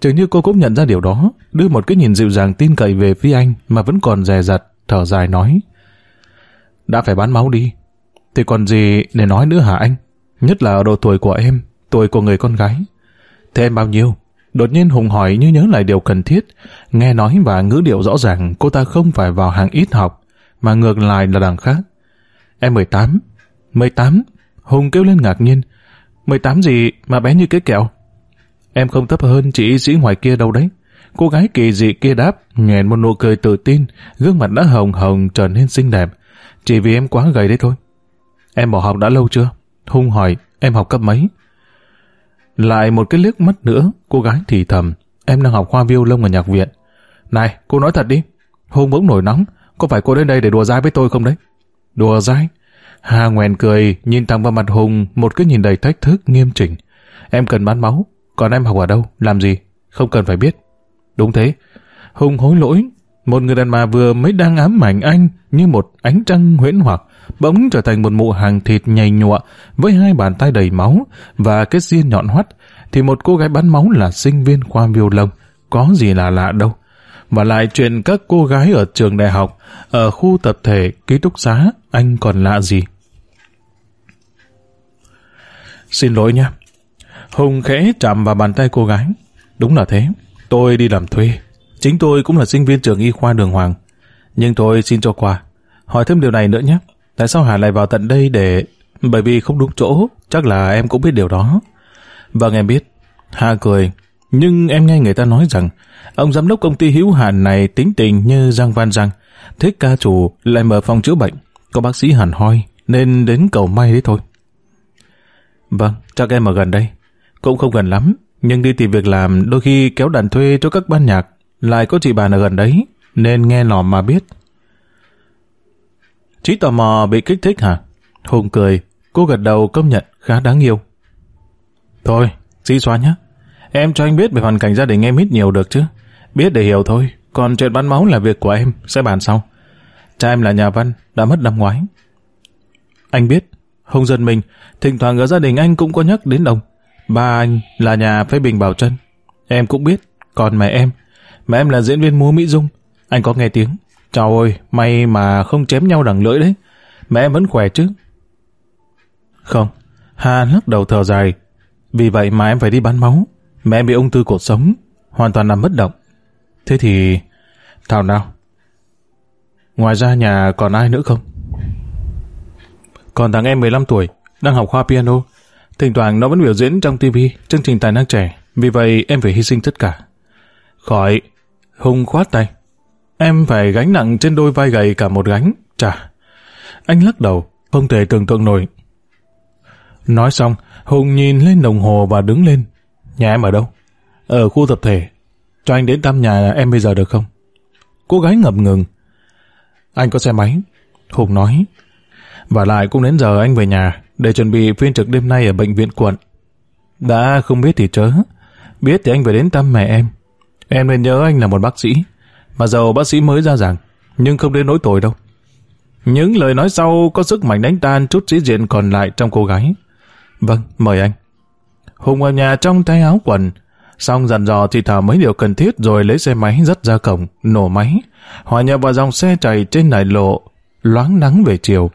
Chừng như cô cũng nhận ra điều đó, đưa một cái nhìn dịu dàng tin cậy về phía anh mà vẫn còn dè dặt, thở dài nói. Đã phải bán máu đi, thì còn gì để nói nữa hả anh? Nhất là ở độ tuổi của em, tuổi của người con gái. Thế em bao nhiêu? Đột nhiên Hùng hỏi như nhớ lại điều cần thiết. Nghe nói và ngữ điệu rõ ràng cô ta không phải vào hàng ít học, mà ngược lại là đằng khác. Em 18. 18? Hùng kêu lên ngạc nhiên. 18 gì mà bé như cái kẹo? Em không thấp hơn chị y sĩ ngoài kia đâu đấy. Cô gái kỳ dị kia đáp, nhoèn một nụ cười tự tin, gương mặt đã hồng hồng trở nên xinh đẹp. Chỉ vì em quá gầy đấy thôi. Em bỏ học đã lâu chưa? Hùng hỏi, em học cấp mấy? Lại một cái liếc mắt nữa, cô gái thì thầm, em đang học khoa lông ở nhạc viện. Này, cô nói thật đi. Hùng bỗng nổi nóng, có phải cô đến đây để đùa dai với tôi không đấy? Đùa dai? Hà ngoèn cười, nhìn thẳng vào mặt Hùng một cái nhìn đầy thách thức nghiêm chỉnh. Em cần bán máu, còn em học ở đâu, làm gì? Không cần phải biết. Đúng thế. Hùng hối lỗi. Một người đàn bà vừa mới đang ám ảnh anh như một ánh trăng huyễn hoặc, bỗng trở thành một mụ hàng thịt nhầy nhụa với hai bàn tay đầy máu và cái xiên nhọn hoắt, thì một cô gái bán máu là sinh viên khoa viêu lông. Có gì là lạ đâu. Và lại chuyện các cô gái ở trường đại học, ở khu tập thể, ký túc xá, anh còn lạ gì? Xin lỗi nha. Hùng khẽ chạm vào bàn tay cô gái. Đúng là thế. Tôi đi làm thuê. Chính tôi cũng là sinh viên trường y khoa đường Hoàng. Nhưng tôi xin cho qua. Hỏi thêm điều này nữa nhé. Tại sao Hà lại vào tận đây để... Bởi vì không đúng chỗ. Chắc là em cũng biết điều đó. Vâng em biết. Hà cười. Nhưng em nghe người ta nói rằng, ông giám đốc công ty hữu hạn này tính tình như Giang Văn Giang. Thích ca chủ lại mở phòng chữa bệnh. Có bác sĩ hẳn hoi, nên đến cầu may đấy thôi. Vâng, chắc em ở gần đây. Cũng không gần lắm, nhưng đi tìm việc làm đôi khi kéo đàn thuê cho các ban nhạc. Lại có chị bạn ở gần đấy, nên nghe lò mà biết. Trí tò mò bị kích thích hả? Hùng cười, cô gật đầu công nhận khá đáng yêu. Thôi, dĩ xóa nhé. Em cho anh biết về hoàn cảnh gia đình em ít nhiều được chứ. Biết để hiểu thôi, còn chuyện bán máu là việc của em, sẽ bàn sau. Cha em là nhà văn, đã mất năm ngoái. Anh biết, không dân mình, thỉnh thoảng ở gia đình anh cũng có nhắc đến đồng. Ba anh là nhà phê bình bảo chân. Em cũng biết, còn mẹ em, mẹ em là diễn viên múa Mỹ Dung. Anh có nghe tiếng. Trời ơi, may mà không chém nhau đằng lưỡi đấy. Mẹ em vẫn khỏe chứ. Không, Hà lắc đầu thở dài. Vì vậy mà em phải đi bán máu. Mẹ em bị ung thư cột sống, hoàn toàn nằm bất động. Thế thì... Thảo nào? Ngoài ra nhà còn ai nữa không? Còn thằng em 15 tuổi, đang học khoa piano. Thỉnh thoảng nó vẫn biểu diễn trong TV, chương trình tài năng trẻ. Vì vậy em phải hy sinh tất cả. Khỏi. Hùng khoát tay. Em phải gánh nặng trên đôi vai gầy cả một gánh. Chà. Anh lắc đầu, không thể tưởng tượng nổi. Nói xong, Hùng nhìn lên đồng hồ và đứng lên. Nhà em ở đâu? Ở khu tập thể. Cho anh đến thăm nhà em bây giờ được không? Cô gái ngập ngừng. Anh có xe máy. Hùng nói. Và lại cũng đến giờ anh về nhà để chuẩn bị phiên trực đêm nay ở bệnh viện quận. Đã không biết thì chớ. Biết thì anh phải đến thăm mẹ em. Em nên nhớ anh là một bác sĩ. Mà dầu bác sĩ mới ra rằng, nhưng không đến nỗi tội đâu. Những lời nói sau có sức mạnh đánh tan chút sĩ diện còn lại trong cô gái. Vâng, mời anh. Hùng vào nhà trong tay áo quần, Xong dặn dò chị Thảo mấy điều cần thiết rồi lấy xe máy dắt ra cổng, nổ máy. Hòa nhập vào dòng xe chạy trên đại lộ, loáng nắng về chiều.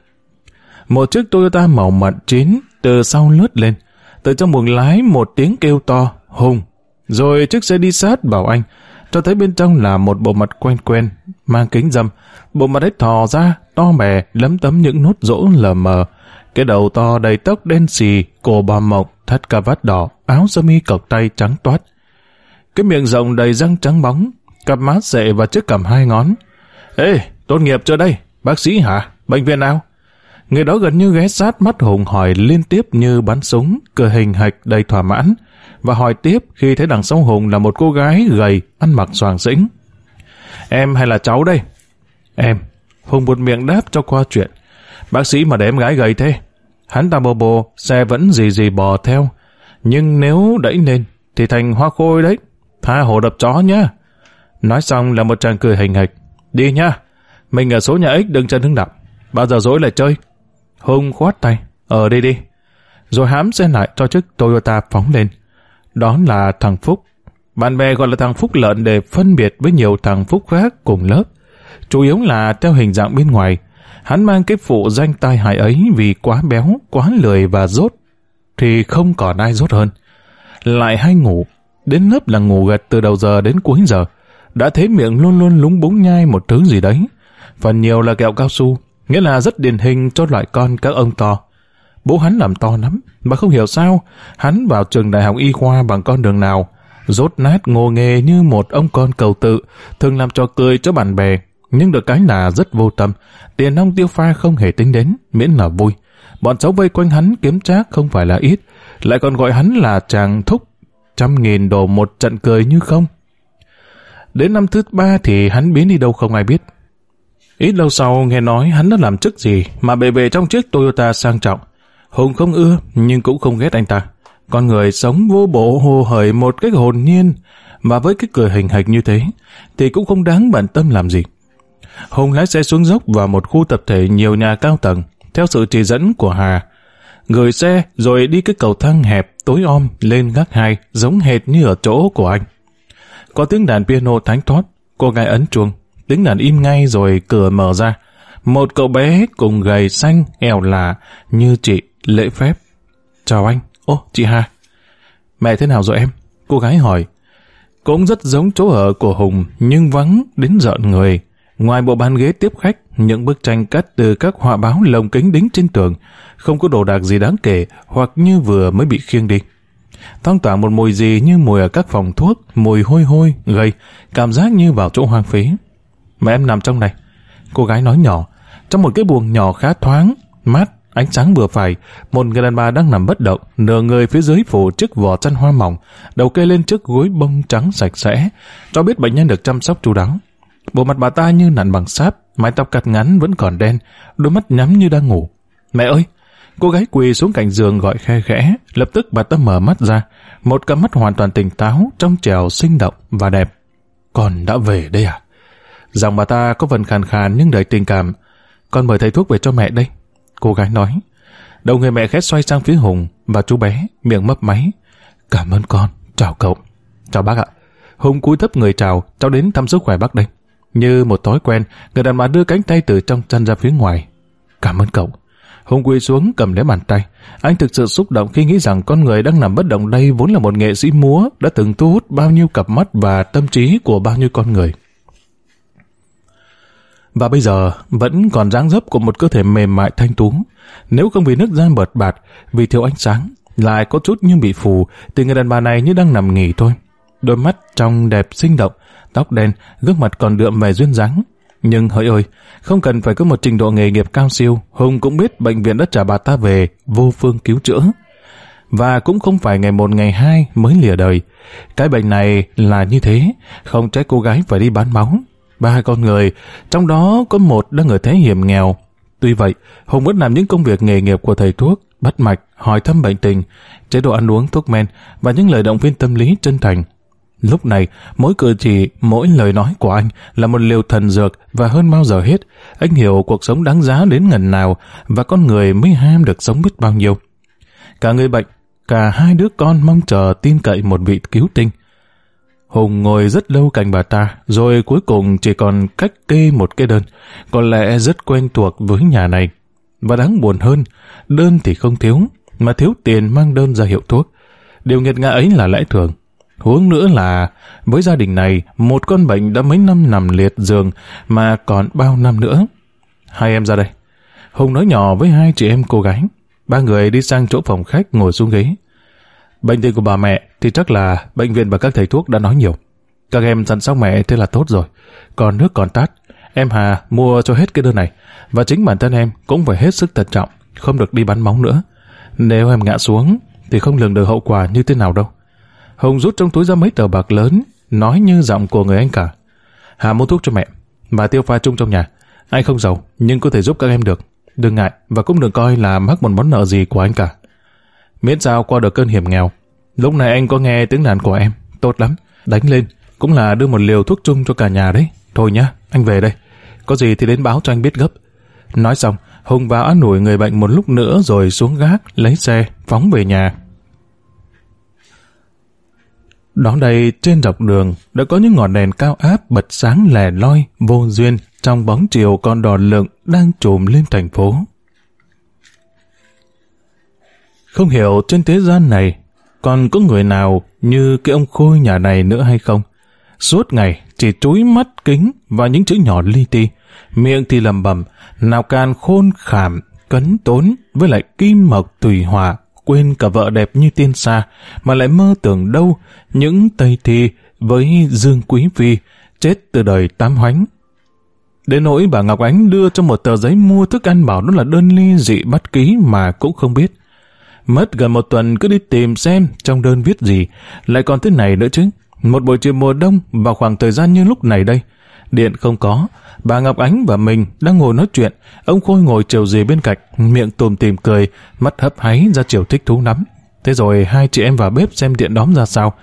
Một chiếc Toyota màu mận chín từ sau lướt lên. Từ trong buồng lái một tiếng kêu to, hùng. Rồi chiếc xe đi sát bảo anh, cho thấy bên trong là một bộ mặt quen quen, mang kính dâm. Bộ mặt ấy thò ra, to mè, lấm tấm những nốt rỗ lờ mờ. Cái đầu to đầy tóc đen xì, cổ bò mộc, thắt cà vát đỏ, áo sơ mi cộc tay trắng toát. Cái miệng rộng đầy răng trắng bóng, cặp má sệ và chiếc cằm hai ngón. Ê, tốt nghiệp chưa đây? Bác sĩ hả? Bệnh viện nào? Người đó gần như ghé sát mắt Hùng hỏi liên tiếp như bắn súng, cười hình hạch đầy thỏa mãn, và hỏi tiếp khi thấy đằng sau Hùng là một cô gái gầy, ăn mặc soàng xĩnh. Em hay là cháu đây? Em. Hùng buột miệng đáp cho qua chuyện. Bác sĩ mà để em gái gầy thế. Hắn ta bồ bồ, xe vẫn gì gì bò theo. Nhưng nếu đẩy lên, thì thành hoa khôi đấy. Tha hồ đập chó nhá. Nói xong là một chàng cười hình hạch. Đi nhá. Mình ở số nhà ích đừng chân hứng đập. Bao giờ dối lại chơi. Hùng khoát tay. Ờ, Ở đây đi. Rồi hãm xe lại cho chiếc Toyota phóng lên. Đó là thằng Phúc. Bạn bè gọi là thằng Phúc lợn để phân biệt với nhiều thằng Phúc khác cùng lớp. Chủ yếu là theo hình dạng bên ngoài. Hắn mang cái phụ danh tai hại ấy vì quá béo, quá lười và rốt. Thì không còn ai rốt hơn. Lại hay ngủ. Đến lớp là ngủ gật từ đầu giờ đến cuối giờ. Đã thấy miệng luôn luôn lúng búng nhai một thứ gì đấy. Phần nhiều là kẹo cao su, nghĩa là rất điển hình cho loại con các ông to. Bố hắn làm to lắm, mà không hiểu sao, hắn vào trường đại học y khoa bằng con đường nào, rốt nát ngô nghề như một ông con cầu tự, thường làm trò cười cho bạn bè, nhưng được cái là rất vô tâm, tiền ông tiêu pha không hề tính đến, miễn là vui. Bọn cháu vây quanh hắn kiếm trác không phải là ít, lại còn gọi hắn là chàng thúc, trăm nghìn đồ một trận cười như không. Đến năm thứ ba thì hắn biến đi đâu không ai biết. Ít lâu sau nghe nói hắn đã làm chức gì mà bề về trong chiếc Toyota sang trọng. Hùng không ưa nhưng cũng không ghét anh ta. Con người sống vô bộ hồ hởi một cách hồn nhiên và với cái cười hình hạch như thế thì cũng không đáng bận tâm làm gì. Hùng lái xe xuống dốc vào một khu tập thể nhiều nhà cao tầng theo sự chỉ dẫn của Hà. Gửi xe rồi đi cái cầu thang hẹp tối om lên gác hai giống hệt như ở chỗ của anh. Có tiếng đàn piano thánh thoát, cô gái ấn chuông, tiếng đàn im ngay rồi cửa mở ra. Một cậu bé cùng gầy xanh, eo lạ, như chị, lễ phép. Chào anh. Ô, chị Hà. Mẹ thế nào rồi em? Cô gái hỏi. Cũng rất giống chỗ ở của Hùng, nhưng vắng đến giận người. Ngoài bộ bàn ghế tiếp khách, những bức tranh cắt từ các họa báo lồng kính đính trên tường, không có đồ đạc gì đáng kể hoặc như vừa mới bị khiêng đi. Thoang tỏa một mùi gì như mùi ở các phòng thuốc, mùi hôi hôi, gây, cảm giác như vào chỗ hoang phí. Mà em nằm trong này. Cô gái nói nhỏ, trong một cái buồng nhỏ khá thoáng, mát, ánh sáng vừa phải, một người đàn bà đang nằm bất động, nửa người phía dưới phủ chiếc vỏ chăn hoa mỏng, đầu kê lên chiếc gối bông trắng sạch sẽ, cho biết bệnh nhân được chăm sóc chú đáo. Bộ mặt bà ta như nặn bằng sáp, mái tóc cắt ngắn vẫn còn đen, đôi mắt nhắm như đang ngủ. Mẹ ơi! Cô gái quỳ xuống cạnh giường gọi khe khẽ, lập tức bà ta mở mắt ra, một cặp mắt hoàn toàn tỉnh táo, trong trèo sinh động và đẹp. Con đã về đây à? Giọng bà ta có phần khàn khàn nhưng đầy tình cảm. Con mời thầy thuốc về cho mẹ đây. Cô gái nói. Đầu người mẹ khét xoay sang phía Hùng và chú bé, miệng mấp máy. Cảm ơn con, chào cậu. Chào bác ạ. Hùng cúi thấp người chào, cháu đến thăm sức khỏe bác đây. Như một thói quen, người đàn bà đưa cánh tay từ trong chân ra phía ngoài. Cảm ơn cậu. Hùng quỳ xuống cầm lấy bàn tay. Anh thực sự xúc động khi nghĩ rằng con người đang nằm bất động đây vốn là một nghệ sĩ múa đã từng thu hút bao nhiêu cặp mắt và tâm trí của bao nhiêu con người. Và bây giờ vẫn còn dáng dấp của một cơ thể mềm mại thanh tú. Nếu không vì nước da bợt bạt, vì thiếu ánh sáng, lại có chút nhưng bị phù, thì người đàn bà này như đang nằm nghỉ thôi. Đôi mắt trong đẹp sinh động, tóc đen, gương mặt còn đượm về duyên dáng. Nhưng hỡi ơi, không cần phải có một trình độ nghề nghiệp cao siêu, Hùng cũng biết bệnh viện đã trả bà ta về, vô phương cứu chữa. Và cũng không phải ngày một ngày hai mới lìa đời. Cái bệnh này là như thế, không trách cô gái phải đi bán máu, ba con người, trong đó có một đang ở thế hiểm nghèo. Tuy vậy, Hùng vẫn làm những công việc nghề nghiệp của thầy thuốc, bắt mạch, hỏi thăm bệnh tình, chế độ ăn uống thuốc men và những lời động viên tâm lý chân thành. Lúc này, mỗi cử chỉ, mỗi lời nói của anh là một liều thần dược và hơn bao giờ hết, anh hiểu cuộc sống đáng giá đến ngần nào và con người mới ham được sống biết bao nhiêu. Cả người bệnh, cả hai đứa con mong chờ tin cậy một vị cứu tinh. Hùng ngồi rất lâu cạnh bà ta, rồi cuối cùng chỉ còn cách kê một cái đơn. Có lẽ rất quen thuộc với nhà này. Và đáng buồn hơn, đơn thì không thiếu, mà thiếu tiền mang đơn ra hiệu thuốc. Điều nghiệt ngã ấy là lẽ thường. Huống nữa là, với gia đình này, một con bệnh đã mấy năm nằm liệt giường, mà còn bao năm nữa. Hai em ra đây. Hùng nói nhỏ với hai chị em cô gái. Ba người đi sang chỗ phòng khách ngồi xuống ghế. Bệnh tình của bà mẹ thì chắc là bệnh viện và các thầy thuốc đã nói nhiều. Các em chăm sóc mẹ thế là tốt rồi. Còn nước còn tát, em Hà mua cho hết cái đơn này. Và chính bản thân em cũng phải hết sức thận trọng, không được đi bắn móng nữa. Nếu em ngã xuống thì không lường được hậu quả như thế nào đâu. Hồng rút trong túi ra mấy tờ bạc lớn, nói như giọng của người anh cả. Hà mua thuốc cho mẹ, và tiêu pha chung trong nhà. Anh không giàu, nhưng có thể giúp các em được. Đừng ngại, và cũng đừng coi là mắc một món nợ gì của anh cả. Miễn sao qua được cơn hiểm nghèo. Lúc này anh có nghe tiếng đàn của em, tốt lắm. Đánh lên, cũng là đưa một liều thuốc chung cho cả nhà đấy. Thôi nhá, anh về đây. Có gì thì đến báo cho anh biết gấp. Nói xong, Hùng vào an ủi người bệnh một lúc nữa rồi xuống gác, lấy xe, phóng về nhà. Đón đây, trên dọc đường, đã có những ngọn đèn cao áp bật sáng lẻ loi, vô duyên, trong bóng chiều con đò lựng đang trùm lên thành phố. Không hiểu trên thế gian này còn có người nào như cái ông Khôi nhà này nữa hay không? Suốt ngày chỉ chúi mắt kính và những chữ nhỏ li ti, miệng thì lầm bầm, nào can khôn khảm, cấn tốn với lại kim mộc tùy hòa, quên cả vợ đẹp như tiên xa, mà lại mơ tưởng đâu những tây thi với Dương Quý Phi chết từ đời tám hoánh. Đến nỗi bà Ngọc Ánh đưa cho một tờ giấy mua thức ăn bảo đó là đơn ly dị bắt ký mà cũng không biết. Mất gần một tuần cứ đi tìm xem trong đơn viết gì, lại còn thế này nữa chứ. Một buổi chiều mùa đông vào khoảng thời gian như lúc này đây. Điện không có, bà Ngọc Ánh và mình đang ngồi nói chuyện, ông Khôi ngồi chiều gì bên cạnh, miệng tùm tìm cười, mắt hấp háy ra chiều thích thú lắm. Thế rồi hai chị em vào bếp xem điện đóm ra sao.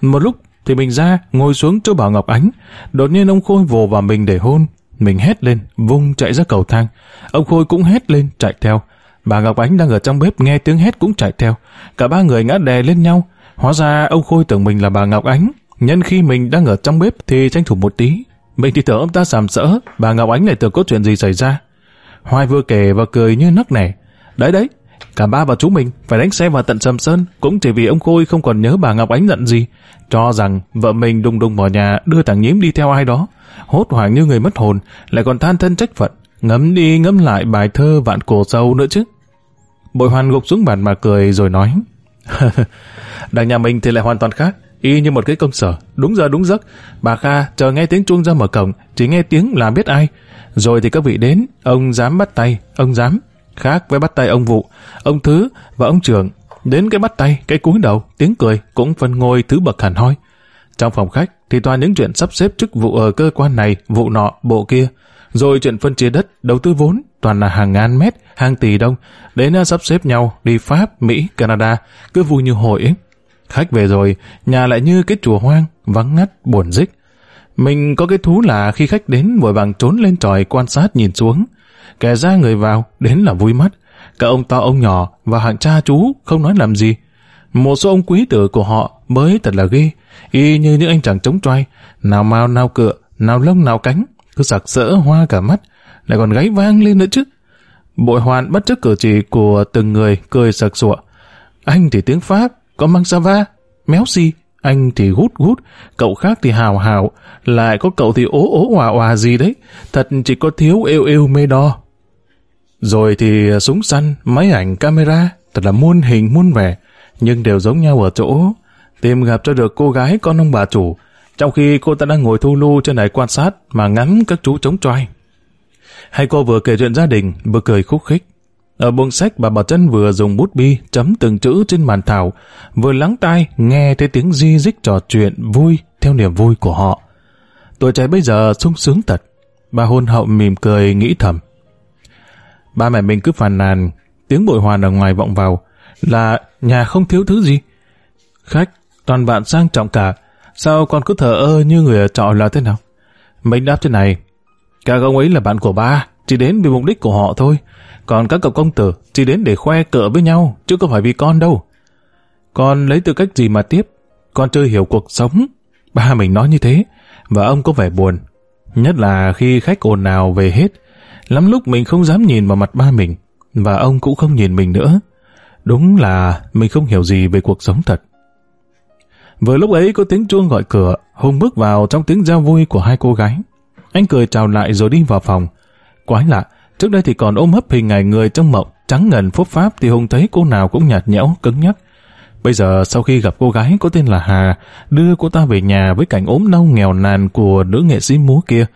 Một lúc thì mình ra, ngồi xuống chỗ bà Ngọc Ánh. Đột nhiên ông Khôi vồ vào mình để hôn. Mình hét lên, vung chạy ra cầu thang. Ông Khôi cũng hét lên, chạy theo. Bà Ngọc Ánh đang ở trong bếp nghe tiếng hét cũng chạy theo. Cả ba người ngã đè lên nhau. Hóa ra ông Khôi tưởng mình là bà Ngọc Ánh. Nhân khi mình đang ở trong bếp thì tranh thủ một tí. Mình thì tưởng ông ta sàm sỡ, bà Ngọc Ánh lại tưởng có chuyện gì xảy ra. Hoài vừa kể và cười như nấc nẻ. Đấy đấy, cả ba và chú mình phải đánh xe vào tận Sầm Sơn cũng chỉ vì ông Khôi không còn nhớ bà Ngọc Ánh giận gì. Cho rằng vợ mình đùng đùng bỏ nhà đưa thằng nhím đi theo ai đó. Hốt hoảng như người mất hồn, lại còn than thân trách phận. Ngấm đi ngấm lại bài thơ vạn cổ sâu nữa chứ. Bội hoàn gục xuống bàn mà cười rồi nói. Đằng nhà mình thì lại hoàn toàn khác. Y như một cái công sở, đúng giờ đúng giấc. Bà Kha chờ nghe tiếng chuông ra mở cổng, chỉ nghe tiếng là biết ai. Rồi thì các vị đến, ông dám bắt tay, ông dám. Khác với bắt tay ông Vụ, ông Thứ và ông Trường. Đến cái bắt tay, cái cúi đầu, tiếng cười cũng phân ngôi thứ bậc hẳn hoi. Trong phòng khách thì toàn những chuyện sắp xếp chức vụ ở cơ quan này, vụ nọ, bộ kia. Rồi chuyện phân chia đất, đầu tư vốn, toàn là hàng ngàn mét, hàng tỷ đồng, đến à, sắp xếp nhau đi Pháp, Mỹ, Canada, cứ vui như hội ấy. Khách về rồi, nhà lại như cái chùa hoang, vắng ngắt, buồn rích. Mình có cái thú là khi khách đến vội vàng trốn lên tròi quan sát nhìn xuống. Kẻ ra người vào, đến là vui mắt. Cả ông to ông nhỏ và hạng cha chú không nói làm gì. Một số ông quý tử của họ mới thật là ghê, y như những anh chàng trống trai, nào mau nào cựa, nào lông nào cánh, cứ sặc sỡ hoa cả mắt, lại còn gáy vang lên nữa chứ. Bội hoàn bất chấp cử chỉ của từng người cười sặc sụa. Anh thì tiếng Pháp, có mang sa va, méo si, anh thì gút gút, cậu khác thì hào hào, lại có cậu thì ố ố hòa hòa gì đấy, thật chỉ có thiếu yêu yêu mê đo. Rồi thì súng săn, máy ảnh camera, thật là muôn hình muôn vẻ, nhưng đều giống nhau ở chỗ, tìm gặp cho được cô gái con ông bà chủ, trong khi cô ta đang ngồi thu lưu trên này quan sát mà ngắm các chú chống choai. Hay cô vừa kể chuyện gia đình, vừa cười khúc khích. Ở buồng sách bà Bảo Trân vừa dùng bút bi chấm từng chữ trên bàn thảo, vừa lắng tai nghe thấy tiếng di dích trò chuyện vui theo niềm vui của họ. Tuổi trẻ bây giờ sung sướng thật. Bà hôn hậu mỉm cười nghĩ thầm. Ba mẹ mình cứ phàn nàn, tiếng bội hoàn ở ngoài vọng vào, là nhà không thiếu thứ gì. Khách, toàn bạn sang trọng cả, sao con cứ thờ ơ như người ở trọ là thế nào? Mình đáp thế này, các ông ấy là bạn của ba, chỉ đến vì mục đích của họ thôi. Còn các cậu công tử chỉ đến để khoe cỡ với nhau, chứ không phải vì con đâu. Con lấy tư cách gì mà tiếp? Con chưa hiểu cuộc sống. Ba mình nói như thế, và ông có vẻ buồn. Nhất là khi khách ồn nào về hết, lắm lúc mình không dám nhìn vào mặt ba mình, và ông cũng không nhìn mình nữa. Đúng là mình không hiểu gì về cuộc sống thật. Vừa lúc ấy có tiếng chuông gọi cửa, Hùng bước vào trong tiếng giao vui của hai cô gái. Anh cười chào lại rồi đi vào phòng. Quái lạ, trước đây thì còn ôm hấp hình ảnh người trong mộng, trắng ngần phúc pháp thì Hùng thấy cô nào cũng nhạt nhẽo, cứng nhắc. Bây giờ sau khi gặp cô gái có tên là Hà, đưa cô ta về nhà với cảnh ốm đau nghèo nàn của nữ nghệ sĩ múa kia,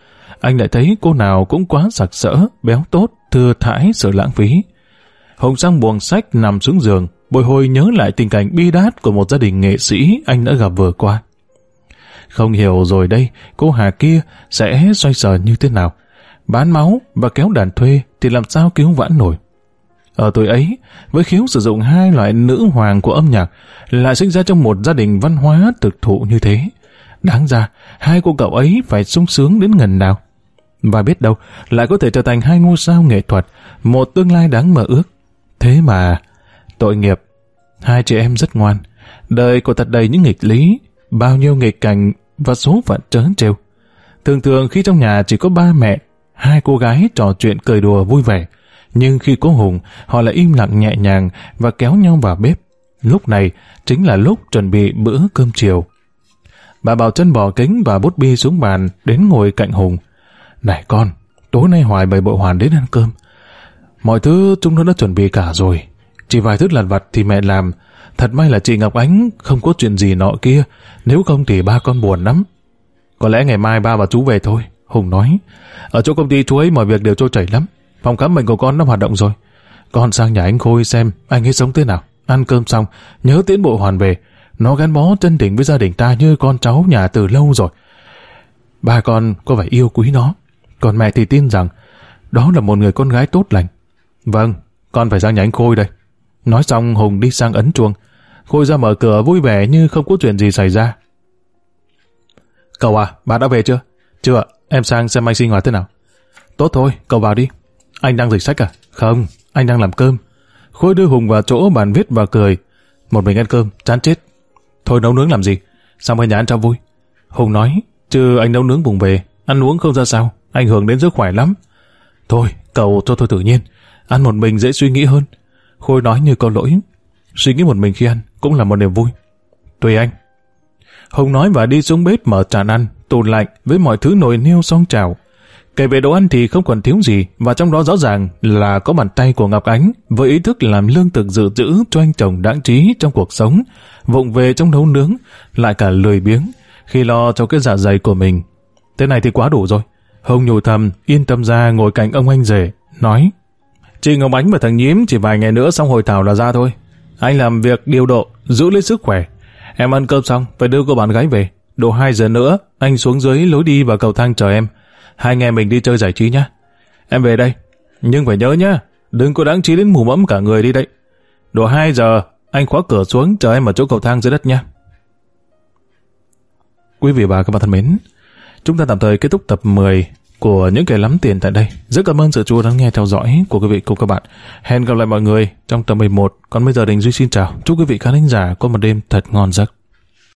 anh lại thấy cô nào cũng quá sặc sỡ, béo tốt, thừa thải sự lãng phí. Hùng sang buồng sách nằm xuống giường, bồi hồi nhớ lại tình cảnh bi đát của một gia đình nghệ sĩ anh đã gặp vừa qua. Không hiểu rồi đây, cô Hà kia sẽ xoay sở như thế nào. Bán máu và kéo đàn thuê thì làm sao cứu vãn nổi. Ở tuổi ấy, với khiếu sử dụng hai loại nữ hoàng của âm nhạc, lại sinh ra trong một gia đình văn hóa thực thụ như thế. Đáng ra, hai cô cậu ấy phải sung sướng đến ngần nào. Và biết đâu, lại có thể trở thành hai ngôi sao nghệ thuật, một tương lai đáng mơ ước. Thế mà, tội nghiệp, hai chị em rất ngoan. Đời của thật đầy những nghịch lý, bao nhiêu nghịch cảnh và số phận trớn trêu. Thường thường khi trong nhà chỉ có ba mẹ, hai cô gái trò chuyện cười đùa vui vẻ, nhưng khi có Hùng, họ lại im lặng nhẹ nhàng và kéo nhau vào bếp. Lúc này chính là lúc chuẩn bị bữa cơm chiều. Bà Bảo chân bỏ kính và bút bi xuống bàn đến ngồi cạnh Hùng. Này con, tối nay Hoài bày bộ hoàn đến ăn cơm. Mọi thứ chúng nó đã chuẩn bị cả rồi. Chỉ vài thứ lặt vặt thì mẹ làm. Thật may là chị Ngọc Ánh không có chuyện gì nọ kia. Nếu không thì ba con buồn lắm. Có lẽ ngày mai ba và chú về thôi. Hùng nói. Ở chỗ công ty chú ấy mọi việc đều trôi chảy lắm. Phòng khám bệnh của con đã hoạt động rồi. Con sang nhà anh Khôi xem anh ấy sống thế nào. Ăn cơm xong, nhớ tiến bộ hoàn về. Nó gắn bó chân tình với gia đình ta như con cháu nhà từ lâu rồi. Ba con có phải yêu quý nó. Còn mẹ thì tin rằng đó là một người con gái tốt lành. Vâng, con phải sang nhà anh Khôi đây. Nói xong Hùng đi sang ấn chuông. Khôi ra mở cửa vui vẻ như không có chuyện gì xảy ra. Cậu à, bà đã về chưa? Chưa, em sang xem anh sinh hoạt thế nào. Tốt thôi, cậu vào đi. Anh đang dịch sách à? Không, anh đang làm cơm. Khôi đưa Hùng vào chỗ bàn viết và cười. Một mình ăn cơm, chán chết. Thôi nấu nướng làm gì? Sang bên nhà ăn cho vui. Hùng nói, chứ anh nấu nướng vùng về, ăn uống không ra sao, ảnh hưởng đến sức khỏe lắm. Thôi, cậu cho tôi tự nhiên, ăn một mình dễ suy nghĩ hơn. Khôi nói như có lỗi. Suy nghĩ một mình khi ăn cũng là một niềm vui. Tùy anh. Hùng nói và đi xuống bếp mở tràn ăn, tủ lạnh với mọi thứ nồi niêu song trào. Kể về đồ ăn thì không còn thiếu gì và trong đó rõ ràng là có bàn tay của Ngọc Ánh với ý thức làm lương thực dự trữ cho anh chồng đáng trí trong cuộc sống, vụng về trong nấu nướng, lại cả lười biếng khi lo cho cái dạ dày của mình. Thế này thì quá đủ rồi. Hồng nhủ thầm, yên tâm ra ngồi cạnh ông anh rể, nói Chị Ngọc Ánh và thằng Nhím chỉ vài ngày nữa xong hội thảo là ra thôi. Anh làm việc điều độ, giữ lấy sức khỏe. Em ăn cơm xong, phải đưa cô bạn gái về. Độ 2 giờ nữa, anh xuống dưới lối đi và cầu thang chờ em. Hai anh em mình đi chơi giải trí nhá. Em về đây. Nhưng phải nhớ nhá, đừng có đáng trí đến mù mẫm cả người đi đấy. Độ 2 giờ, anh khóa cửa xuống chờ em ở chỗ cầu thang dưới đất nhé. Quý vị và các bạn thân mến, chúng ta tạm thời kết thúc tập 10 của những kẻ lắm tiền tại đây. Rất cảm ơn sự chú lắng nghe theo dõi của quý vị cùng các bạn. Hẹn gặp lại mọi người trong tập 11. Còn bây giờ Đình Duy xin chào. Chúc quý vị khán giả có một đêm thật ngon giấc.